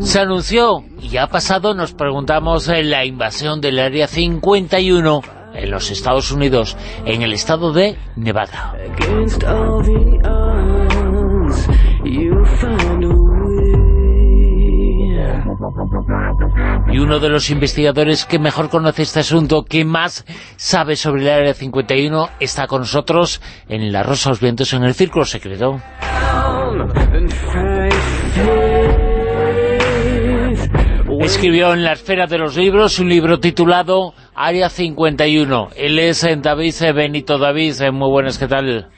Se anunció y ha pasado, nos preguntamos, en la invasión del Área 51 en los Estados Unidos, en el estado de Nevada. Y uno de los investigadores que mejor conoce este asunto, que más sabe sobre el Área 51, está con nosotros en La Rosa los Vientos, en el Círculo Secreto. Escribió en la esfera de los libros un libro titulado Área 51. Él es David Benito David. Muy buenas, ¿qué tal?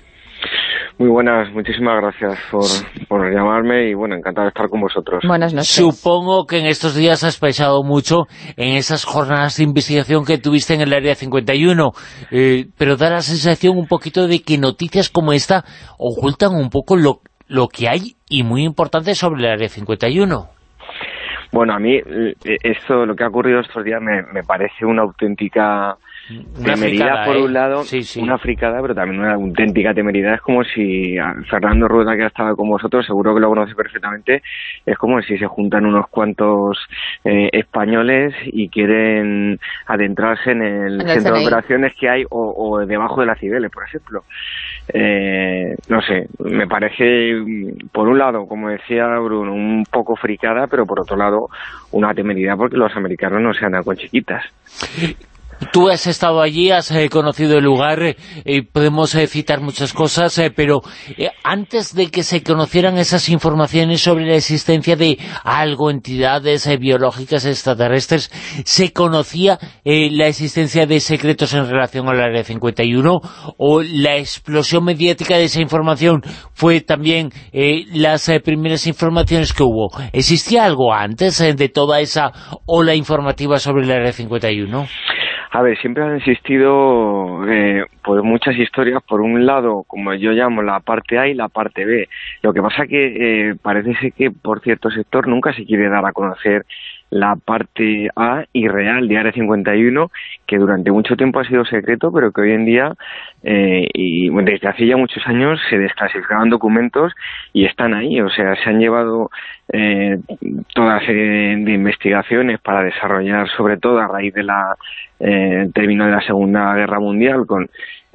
Muy buenas, muchísimas gracias por, por llamarme y bueno, encantado de estar con vosotros. Buenas noches. Supongo que en estos días has pensado mucho en esas jornadas de investigación que tuviste en el Área 51, eh, pero da la sensación un poquito de que noticias como esta ocultan un poco lo, lo que hay y muy importante sobre el Área 51. Bueno, a mí eh, esto, lo que ha ocurrido estos días me, me parece una auténtica Una temeridad fricada, por ¿eh? un lado, Sí, sí. una fricada, pero también una auténtica temeridad. Es como si a Fernando Rueda, que ha estado con vosotros, seguro que lo conoce perfectamente, es como si se juntan unos cuantos eh, españoles y quieren adentrarse en el, En el centro de operaciones que hay o, o debajo de las Cibeles, por ejemplo. Eh, no sé, me parece, por un lado, como decía Bruno, un poco fricada, pero por otro lado, una temeridad porque los americanos no se andan con chiquitas. Tú has estado allí, has eh, conocido el lugar, eh, podemos eh, citar muchas cosas, eh, pero antes de que se conocieran esas informaciones sobre la existencia de algo, entidades biológicas extraterrestres, ¿se conocía la existencia de secretos en relación al Área 51? ¿O la explosión mediática de esa información fue también las primeras informaciones que hubo? ¿Existía algo antes de toda esa ola informativa sobre el Área 51? A ver, siempre han existido eh, pues muchas historias, por un lado, como yo llamo la parte A y la parte B. Lo que pasa que eh, parece ser que por cierto sector nunca se quiere dar a conocer la parte A y real de Área 51, que durante mucho tiempo ha sido secreto, pero que hoy en día, eh, y desde hace ya muchos años, se desclasificaban documentos y están ahí. O sea, se han llevado eh, toda serie de investigaciones para desarrollar, sobre todo a raíz de la eh, término de la Segunda Guerra Mundial, con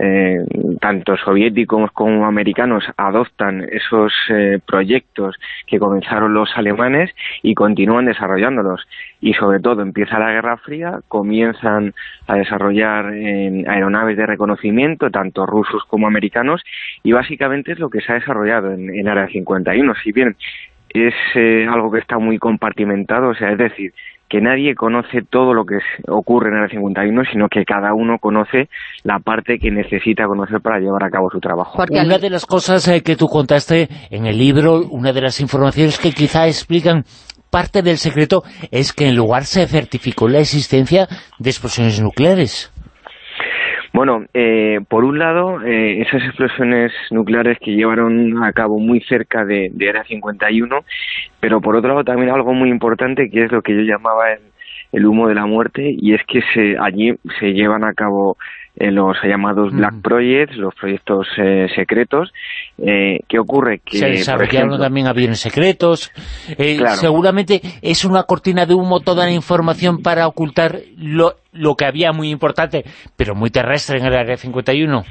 eh, tanto soviéticos como americanos adoptan esos eh, proyectos que comenzaron los alemanes y continúan desarrollándolos. Y sobre todo empieza la Guerra Fría, comienzan a desarrollar eh, aeronaves de reconocimiento, tanto rusos como americanos, y básicamente es lo que se ha desarrollado en, en Área 51. Si bien es eh, algo que está muy compartimentado, o sea, es decir, que nadie conoce todo lo que ocurre en el 51, sino que cada uno conoce la parte que necesita conocer para llevar a cabo su trabajo. Porque Una de las cosas eh, que tú contaste en el libro, una de las informaciones que quizá explican parte del secreto, es que en el lugar se certificó la existencia de explosiones nucleares. Bueno, eh, por un lado, eh, esas explosiones nucleares que llevaron a cabo muy cerca de, de Área 51, pero por otro lado también algo muy importante que es lo que yo llamaba el, el humo de la muerte, y es que se, allí se llevan a cabo eh, los llamados Black Ujú. Projects, los proyectos eh, secretos. Eh, ¿Qué ocurre? Que, se desarrollaron ejemplo, también aviones secretos. Eh, Claro. Seguramente es una cortina de humo toda la información para ocultar lo, lo que había muy importante, pero muy terrestre en el Área 51.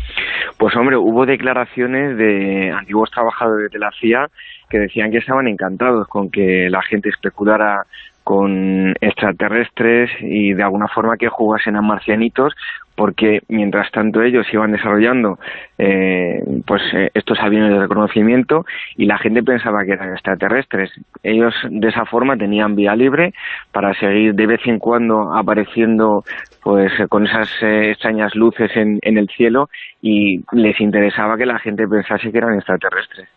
Pues hombre, hubo declaraciones de antiguos trabajadores de la CIA que decían que estaban encantados con que la gente especulara con extraterrestres y de alguna forma que jugasen a marcianitos porque mientras tanto ellos iban desarrollando eh, pues eh, estos aviones de reconocimiento y la gente pensaba que eran extraterrestres. Ellos de esa forma tenían vía libre para seguir de vez en cuando apareciendo pues con esas eh, extrañas luces en, en el cielo y les interesaba que la gente pensase que eran extraterrestres.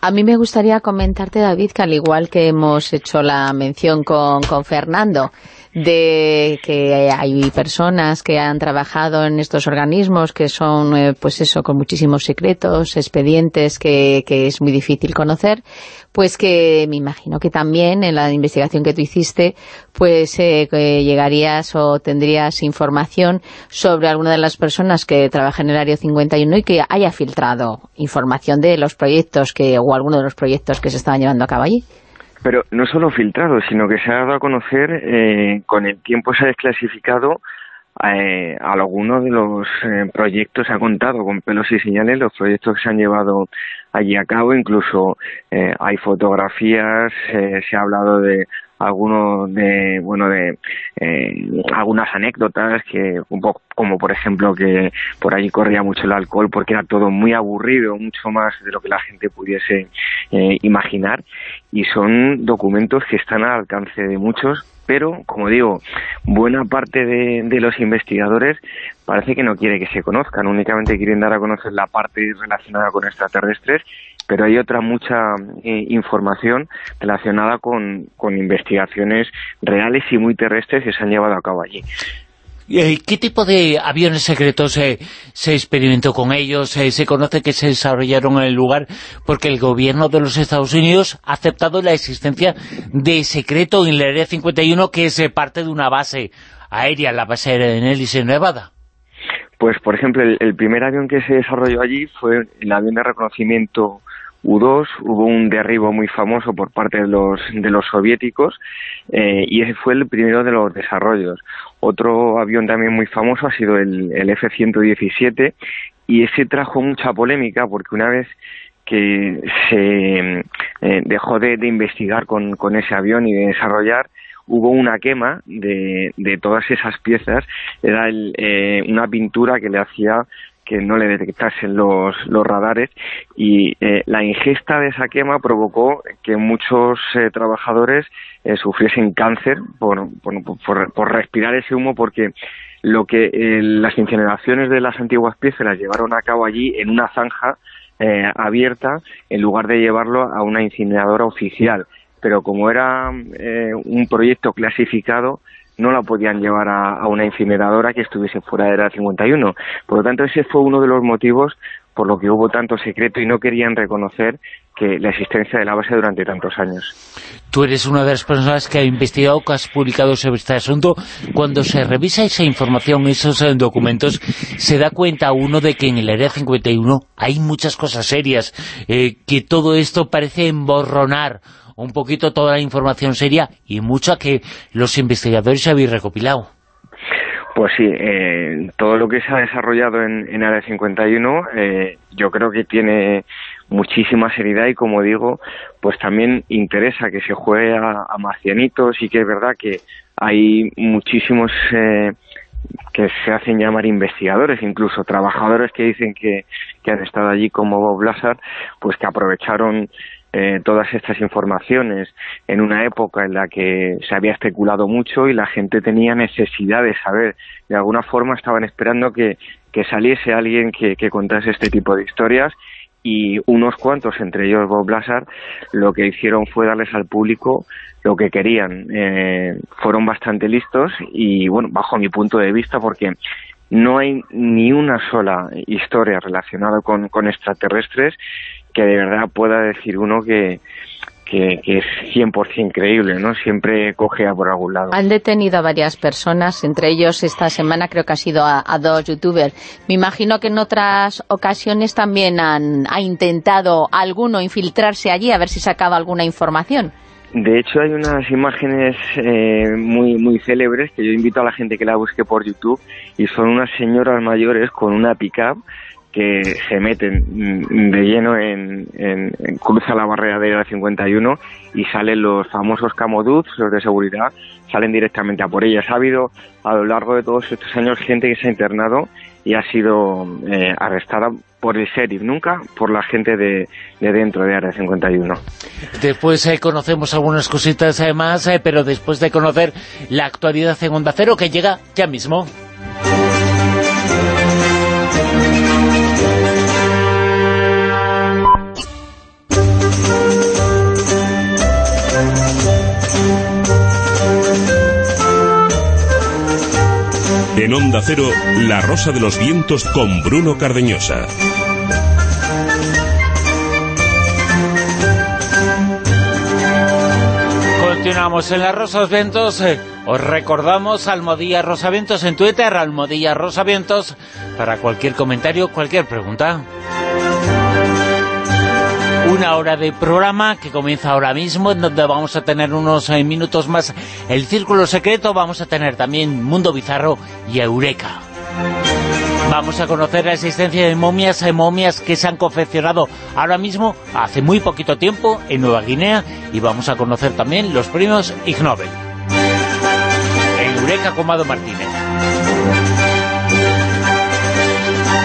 A mí me gustaría comentarte, David, que al igual que hemos hecho la mención con, con Fernando, de que hay personas que han trabajado en estos organismos que son, eh, pues eso, con muchísimos secretos, expedientes que, que, es muy difícil conocer, pues que me imagino que también en la investigación que tú hiciste, pues eh, llegarías o tendrías información sobre alguna de las personas que trabajan en el Área 51 y que haya filtrado información de los proyectos que o alguno de los proyectos que se estaban llevando a cabo allí. Pero no solo filtrado, sino que se ha dado a conocer, eh, con el tiempo se ha desclasificado eh, algunos de los eh, proyectos, se ha contado con pelos y señales los proyectos que se han llevado allí a cabo, incluso eh, hay fotografías, eh, se ha hablado de algunos de bueno de eh, algunas anécdotas que un poco como por ejemplo que por allí corría mucho el alcohol porque era todo muy aburrido mucho más de lo que la gente pudiese eh, imaginar y son documentos que están al alcance de muchos pero como digo buena parte de, de los investigadores parece que no quiere que se conozcan únicamente quieren dar a conocer la parte relacionada con extraterrestres pero hay otra mucha eh, información relacionada con, con investigaciones reales y muy terrestres que se han llevado a cabo allí. Eh, ¿Qué tipo de aviones secretos eh, se experimentó con ellos? Eh, se conoce que se desarrollaron en el lugar porque el gobierno de los Estados Unidos ha aceptado la existencia de secreto en la Área 51 que es parte de una base aérea, la base aérea en Ellis, en Nevada. Pues, por ejemplo, el, primer avión que se desarrolló allí fue el avión de reconocimiento U-2, hubo un derribo muy famoso por parte de los, de los soviéticos eh, y ese fue el primero de los desarrollos. Otro avión también muy famoso ha sido el, el F-117 y ese trajo mucha polémica porque una vez que se eh, dejó de, investigar con, con ese avión y de desarrollar, hubo una quema de, de todas esas piezas, era el, eh, una pintura que le hacía que no le detectasen los, los radares y eh, la ingesta de esa quema provocó que muchos eh, trabajadores eh, sufriesen cáncer por, por, por, por, respirar ese humo porque lo que eh, las incineraciones de las antiguas piezas las llevaron a cabo allí en una zanja eh, abierta en lugar de llevarlo a una incineradora oficial. Pero como era un proyecto clasificado no la podían llevar a, una incineradora que estuviese fuera de la 51. Por lo tanto, ese fue uno de los motivos por lo que hubo tanto secreto y no querían reconocer que la existencia de la base durante tantos años. Tú eres una de las personas que ha investigado, que has publicado sobre este asunto. Cuando se revisa esa información, esos documentos, se da cuenta uno de que en el Área 51 hay muchas cosas serias, eh, que todo esto parece emborronar un poquito toda la información seria y mucha que los investigadores habéis recopilado. Pues sí, eh, todo lo que se ha desarrollado en, en Área 51 eh, yo creo que tiene muchísima seriedad y como digo, pues también interesa que se juegue a, a y que es verdad que hay muchísimos eh, que se hacen llamar investigadores, incluso trabajadores que dicen que, que han estado allí como Bob Lazar, pues que aprovecharon eh, todas estas informaciones en una época en la que se había especulado mucho y la gente tenía necesidad de saber. De alguna forma estaban esperando que, que saliese alguien que, que contase este tipo de historias y unos cuantos, entre ellos Bob Lazar, lo que hicieron fue darles al público lo que querían. Eh, fueron bastante listos y, bueno, bajo mi punto de vista, porque no hay ni una sola historia relacionada con, con extraterrestres que de verdad pueda decir uno que, que, que, es 100% creíble, ¿no? Siempre cogea por algún lado. Han detenido a varias personas, entre ellos esta semana creo que ha sido a, a dos youtubers. Me imagino que en otras ocasiones también han ha intentado alguno infiltrarse allí a ver si sacaba alguna información. De hecho, hay unas imágenes eh, muy muy célebres que yo invito a la gente que la busque por YouTube y son unas señoras mayores con una pick-up que se meten de lleno en, en, cruza la barrera de la 51 y salen los famosos camoduts, los de seguridad, salen directamente a por ellas. Ha habido a lo largo de todos estos años gente que se ha internado y ha sido eh, arrestada por el sheriff, nunca por la gente de, de dentro de Área 51. Después eh, conocemos algunas cositas además, eh, pero después de conocer la actualidad en Onda Cero que llega ya mismo. En Onda Cero, La Rosa de los Vientos con Bruno Cardeñosa. Continuamos en La Rosa de los Vientos. Eh, os recordamos Almodía Rosavientos en Twitter, Almodía Rosavientos, para cualquier comentario, cualquier pregunta una hora de programa que comienza ahora mismo, en donde vamos a tener unos eh, minutos más el Círculo Secreto, vamos a tener también Mundo Bizarro y Eureka. Vamos a conocer la existencia de momias, eh, momias que se han confeccionado ahora mismo, hace muy poquito tiempo, en Nueva Guinea, y vamos a conocer también los premios Ig Nobel. Eureka Comado Martínez.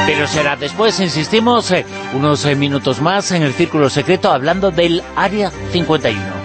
Pero será después, insistimos, eh, unos eh, minutos más en el Círculo Secreto hablando del Área 51.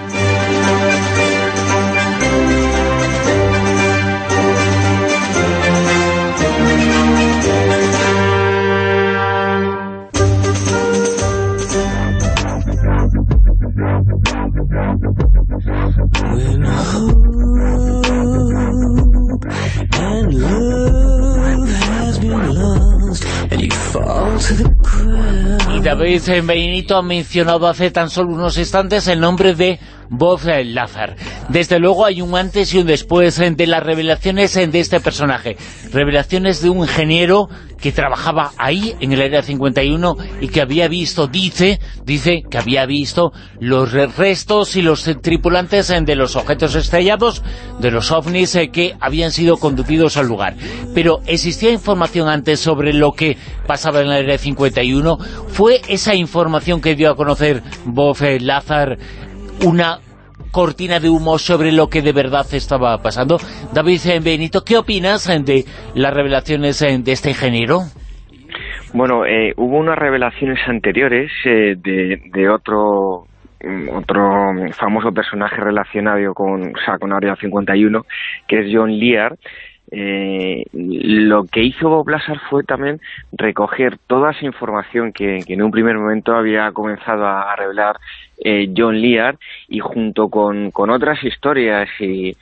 David Benito ha mencionado hace tan solo unos instantes el nombre de Bob Lazar. Desde luego hay un antes y un después de las revelaciones de este personaje. Revelaciones de un ingeniero que trabajaba ahí, en el Área 51, y que había visto, dice, dice que había visto los restos y los tripulantes de los objetos estrellados, de los ovnis eh, que habían sido conducidos al lugar. Pero existía información antes sobre lo que pasaba en el Área 51. ¿Fue esa información que dio a conocer Bob Lazar una cortina de humo sobre lo que de verdad estaba pasando. David Benito, ¿qué opinas de las revelaciones de este ingeniero? Bueno, eh, hubo unas revelaciones anteriores eh, de, otro mm, otro famoso personaje relacionado con, o sea, con Área 51, que es John Lear, eh, lo que hizo Bob Lazar fue también recoger toda esa información que, en un primer momento había comenzado a, revelar eh, John Lear y junto con, otras historias y,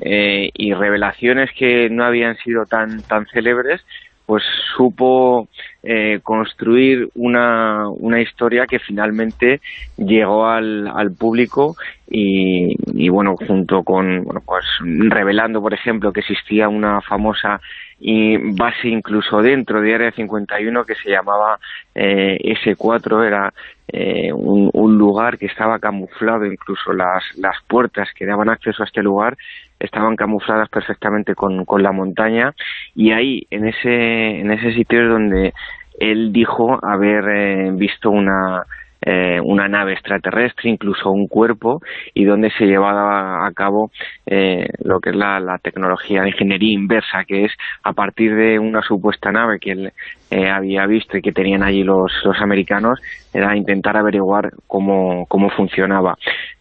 eh, y revelaciones que no habían sido tan, tan célebres, pues supo eh, construir una, una historia que finalmente llegó al, al público y, y, bueno, junto con, bueno, pues revelando, por ejemplo, que existía una famosa y base incluso dentro de Área 51 que se llamaba eh, S4, era eh, un, un, lugar que estaba camuflado, incluso las, las puertas que daban acceso a este lugar estaban camufladas perfectamente con, con la montaña. Y ahí, en ese, en ese sitio es donde él dijo haber eh, visto una eh, una nave extraterrestre, incluso un cuerpo, y donde se llevaba a cabo eh, lo que es la, tecnología de ingeniería inversa, que es a partir de una supuesta nave que él eh, había visto y que tenían allí los, los americanos, era intentar averiguar cómo, cómo funcionaba.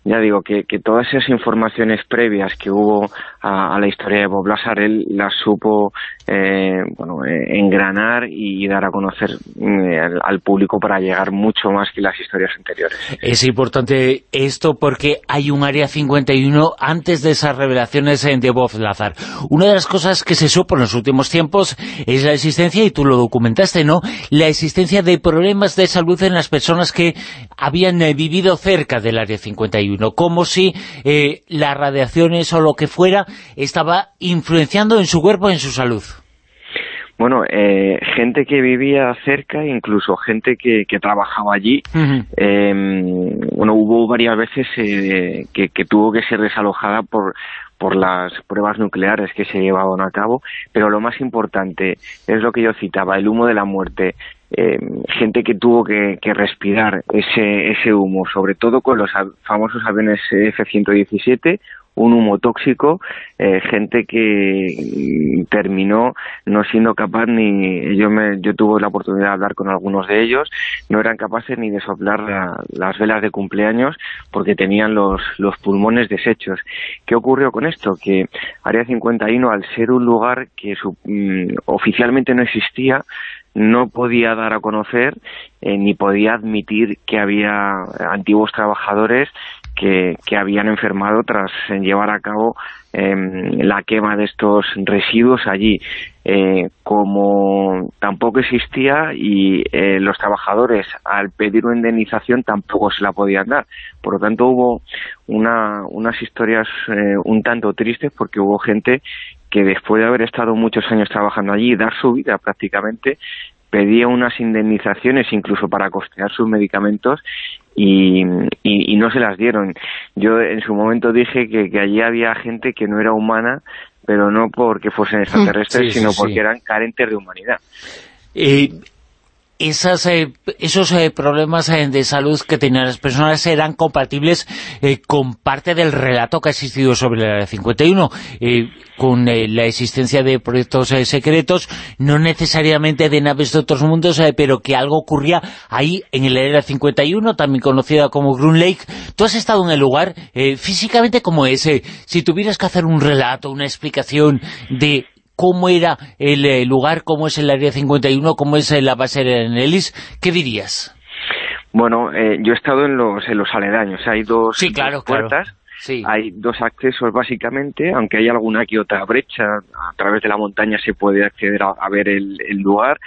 Ya digo que, todas esas informaciones previas que hubo a, la historia de Bob Lazar, él las supo eh, eh, engranar y dar a conocer eh, al, público para llegar mucho más que las historias anteriores. Es importante esto porque hay un Área 51 antes de esas revelaciones de Bob Lazar. Una de las cosas que se supo en los últimos tiempos es la existencia, y tú lo documentaste, ¿no?, la existencia de problemas de salud en las personas que habían vivido cerca del Área 51, como si las radiaciones o lo que fuera estaba influenciando en su cuerpo, en su salud. Bueno, eh, gente que vivía cerca, incluso gente que, trabajaba allí, em, bueno, hubo varias veces eh, que, tuvo que ser desalojada por, por las pruebas nucleares que se llevaban a cabo, pero lo más importante es lo que yo citaba, el humo de la muerte. Eh, gente que tuvo que, respirar ese, ese humo, sobre todo con los famosos aviones F-117 un humo tóxico, eh, gente que terminó no siendo capaz ni, yo me, yo tuve la oportunidad de hablar con algunos de ellos, no eran capaces ni de soplar las velas de cumpleaños porque tenían los, los pulmones deshechos. ¿Qué ocurrió con esto? Que Área 51, al ser un lugar que mm, oficialmente no existía, no podía dar a conocer eh, ni podía admitir que había antiguos trabajadores que, habían enfermado tras llevar a cabo em, la quema de estos residuos allí. Eh, como tampoco existía y eh, los trabajadores al pedir una indemnización tampoco se la podían dar. Por lo tanto hubo una, unas historias eh, un tanto tristes porque hubo gente que después de haber estado muchos años trabajando allí y dar su vida prácticamente, pedía unas indemnizaciones incluso para costear sus medicamentos y, no se las dieron. Yo en su momento dije que, allí había gente que no era humana, pero no porque fuesen extraterrestres, sino porque eran carentes de humanidad. Eh, esas, eh, esos eh, problemas eh, de salud que tenían las personas eran compatibles con parte del relato que ha existido sobre la Área 51, con la existencia de proyectos secretos, no necesariamente de naves de otros mundos, pero que algo ocurría ahí en el Área 51, también conocida como Groom Lake. Tú has estado en el lugar, físicamente como ese, si tuvieras que hacer un relato, una explicación de cómo era el, eh, lugar, cómo es el Área 51, cómo es la base en Ellis, ¿qué dirías? Bueno, eh, yo he estado en los, en los aledaños, hay dos, puertas, hay dos accesos básicamente, aunque hay alguna que otra brecha, a través de la montaña se puede acceder a, ver el, lugar,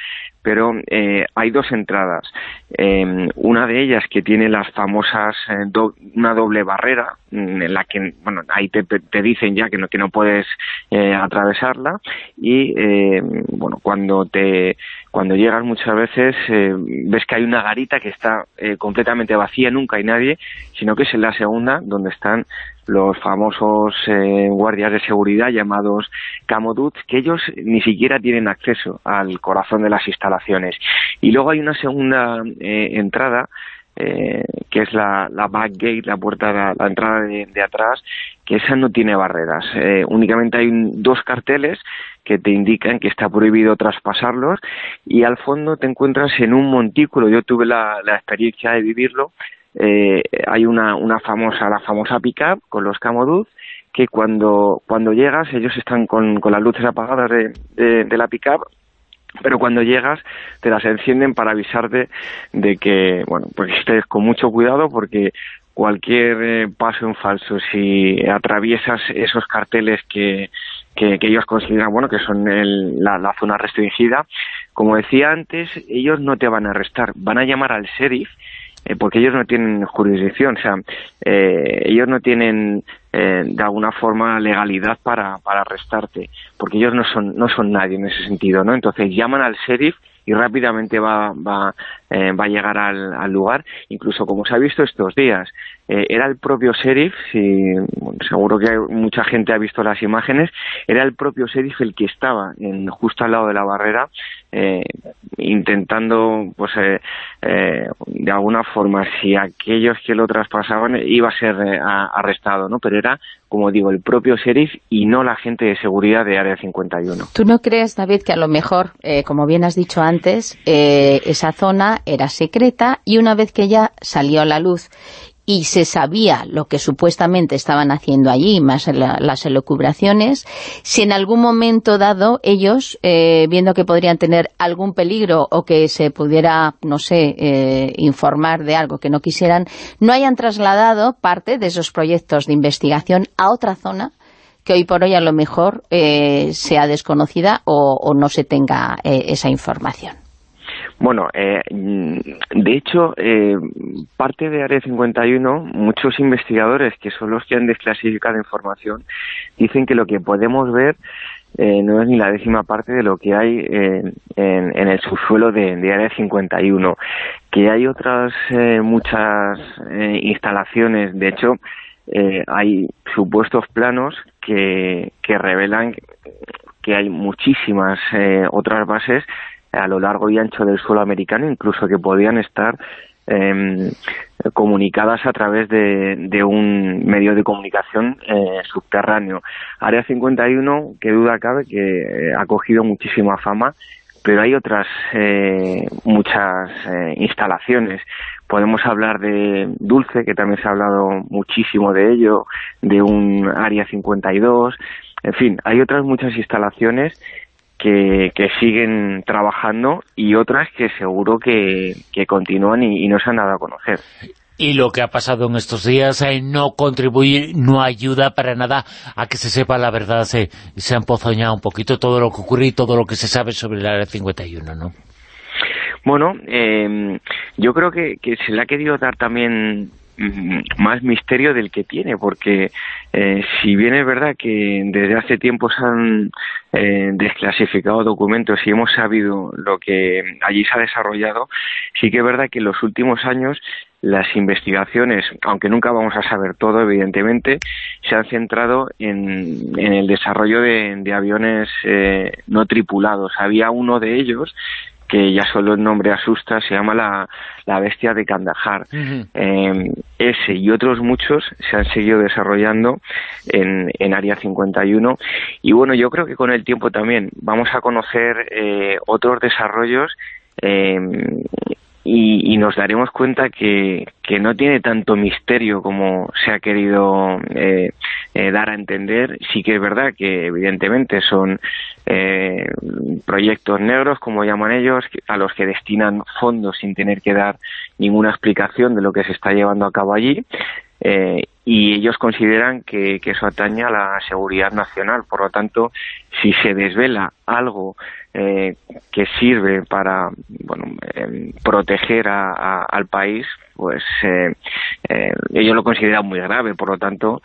pero eh, hay dos entradas. Em, una de ellas que tiene las famosas, eh, una doble barrera, mm, en la que, bueno, ahí te, te dicen ya que no, que no puedes eh, atravesarla, y, em, bueno, cuando te cuando llegas muchas veces ves que hay una garita que está completamente vacía, nunca hay nadie, sino que es en la segunda donde están los famosos eh, guardias de seguridad llamados Camoduts, que ellos ni siquiera tienen acceso al corazón de las instalaciones. Y luego hay una segunda eh, entrada, eh, que es la, la back gate, la puerta, la, la entrada de, atrás, que esa no tiene barreras. únicamente hay dos carteles que te indican que está prohibido traspasarlos y al fondo te encuentras en un montículo. Yo tuve la, la experiencia de vivirlo, eh, hay una, una famosa, la famosa pickup con los Camoduz, que cuando, cuando llegas, ellos están con, las luces apagadas de, de, la pickup, pero cuando llegas te las encienden para avisarte de que, bueno, pues estés con mucho cuidado porque cualquier eh, paso en falso, si atraviesas esos carteles que, que, ellos consideran, bueno, que son la, la, zona restringida, como decía antes, ellos no te van a arrestar, van a llamar al sheriff eh, porque ellos no tienen jurisdicción, o sea, eh, ellos no tienen eh, de alguna forma legalidad para, para arrestarte, porque ellos no son, no son nadie en ese sentido, ¿no? Entonces llaman al sheriff y rápidamente va, va, va a llegar al, lugar, incluso como se ha visto estos días, era el propio sheriff, si, seguro que mucha gente ha visto las imágenes, era el propio sheriff el que estaba en, justo al lado de la barrera eh, intentando, pues, eh, eh, de alguna forma, si aquellos que lo traspasaban iba a ser arrestado, ¿no? Pero era, como digo, el propio sheriff y no la gente de seguridad de Área 51. ¿Tú no crees, David, que a lo mejor, como bien has dicho antes, esa zona era secreta y una vez que ya salió a la luz y se sabía lo que supuestamente estaban haciendo allí, más las elucubraciones, si en algún momento dado ellos, eh, viendo que podrían tener algún peligro o que se pudiera, no sé, eh, informar de algo que no quisieran, no hayan trasladado parte de esos proyectos de investigación a otra zona que hoy por hoy a lo mejor eh, sea desconocida o no se tenga esa información. Bueno, eh, de hecho, eh, parte de Área 51, muchos investigadores que son los que han desclasificado información, dicen que lo que podemos ver eh, no es ni la décima parte de lo que hay en, el subsuelo de, Área 51, que hay otras muchas instalaciones, de hecho, hay supuestos planos que, que revelan que hay muchísimas otras bases a lo largo y ancho del suelo americano, incluso que podían estar em, comunicadas a través de, un medio de comunicación eh, subterráneo. Área 51, que duda cabe, que ha cogido muchísima fama, pero hay otras eh, muchas eh, instalaciones. Podemos hablar de Dulce, que también se ha hablado muchísimo de ello, de un Área 52, en fin, hay otras muchas instalaciones que, siguen trabajando y otras que seguro que, continúan y, no se han dado a conocer. Y lo que ha pasado en estos días eh, no contribuye, no ayuda para nada a que se sepa la verdad. Se, se ha empozoñado un poquito todo lo que ocurre y todo lo que se sabe sobre el Área 51, ¿no? Bueno, eh, yo creo que, que se le ha querido dar también más misterio del que tiene, porque eh, si bien es verdad que desde hace tiempo se han eh, desclasificado documentos y hemos sabido lo que allí se ha desarrollado, sí que es verdad que en los últimos años las investigaciones, aunque nunca vamos a saber todo, evidentemente, se han centrado en, el desarrollo de, aviones eh, no tripulados. Había uno de ellos que ya solo el nombre asusta, se llama la, la bestia de Kandahar. Em, ese y otros muchos se han seguido desarrollando en, en Área 51 y bueno, yo creo que con el tiempo también vamos a conocer eh, otros desarrollos em, y, nos daremos cuenta que, que, no tiene tanto misterio como se ha querido eh, eh, dar a entender. Sí que es verdad que evidentemente son eh, proyectos negros, como llaman ellos, a los que destinan fondos sin tener que dar ninguna explicación de lo que se está llevando a cabo allí. Y ellos consideran que, eso atañe a la seguridad nacional. Por lo tanto, si se desvela algo eh, que sirve para bueno, eh, proteger al país, pues eh, ellos lo consideran muy grave. Por lo tanto,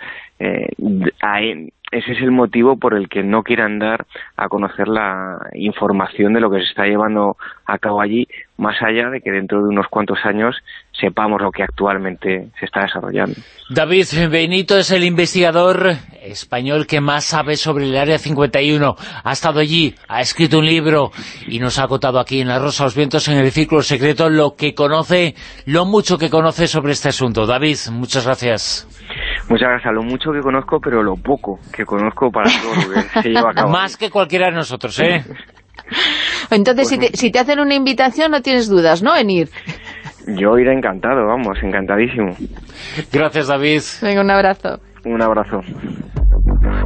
ese es el motivo por el que no quieran dar a conocer la información de lo que se está llevando a cabo allí, más allá de que dentro de unos cuantos años sepamos lo que actualmente se está desarrollando. David Benito es el investigador español que más sabe sobre el Área 51. Ha estado allí, ha escrito un libro y nos ha contado aquí en La Rosa los Vientos, en el Círculo Secreto, lo que conoce, lo mucho que conoce sobre este asunto. David, muchas gracias. Muchas gracias. Lo mucho que conozco, pero lo poco que conozco para todo lo que se lleva a cabo. Más que cualquiera de nosotros, ¿eh? Entonces, si, te, si te hacen una invitación, no tienes dudas, ¿no?, en ir. Yo iré encantado, vamos, encantadísimo. Gracias, David. Venga, un abrazo. Un abrazo.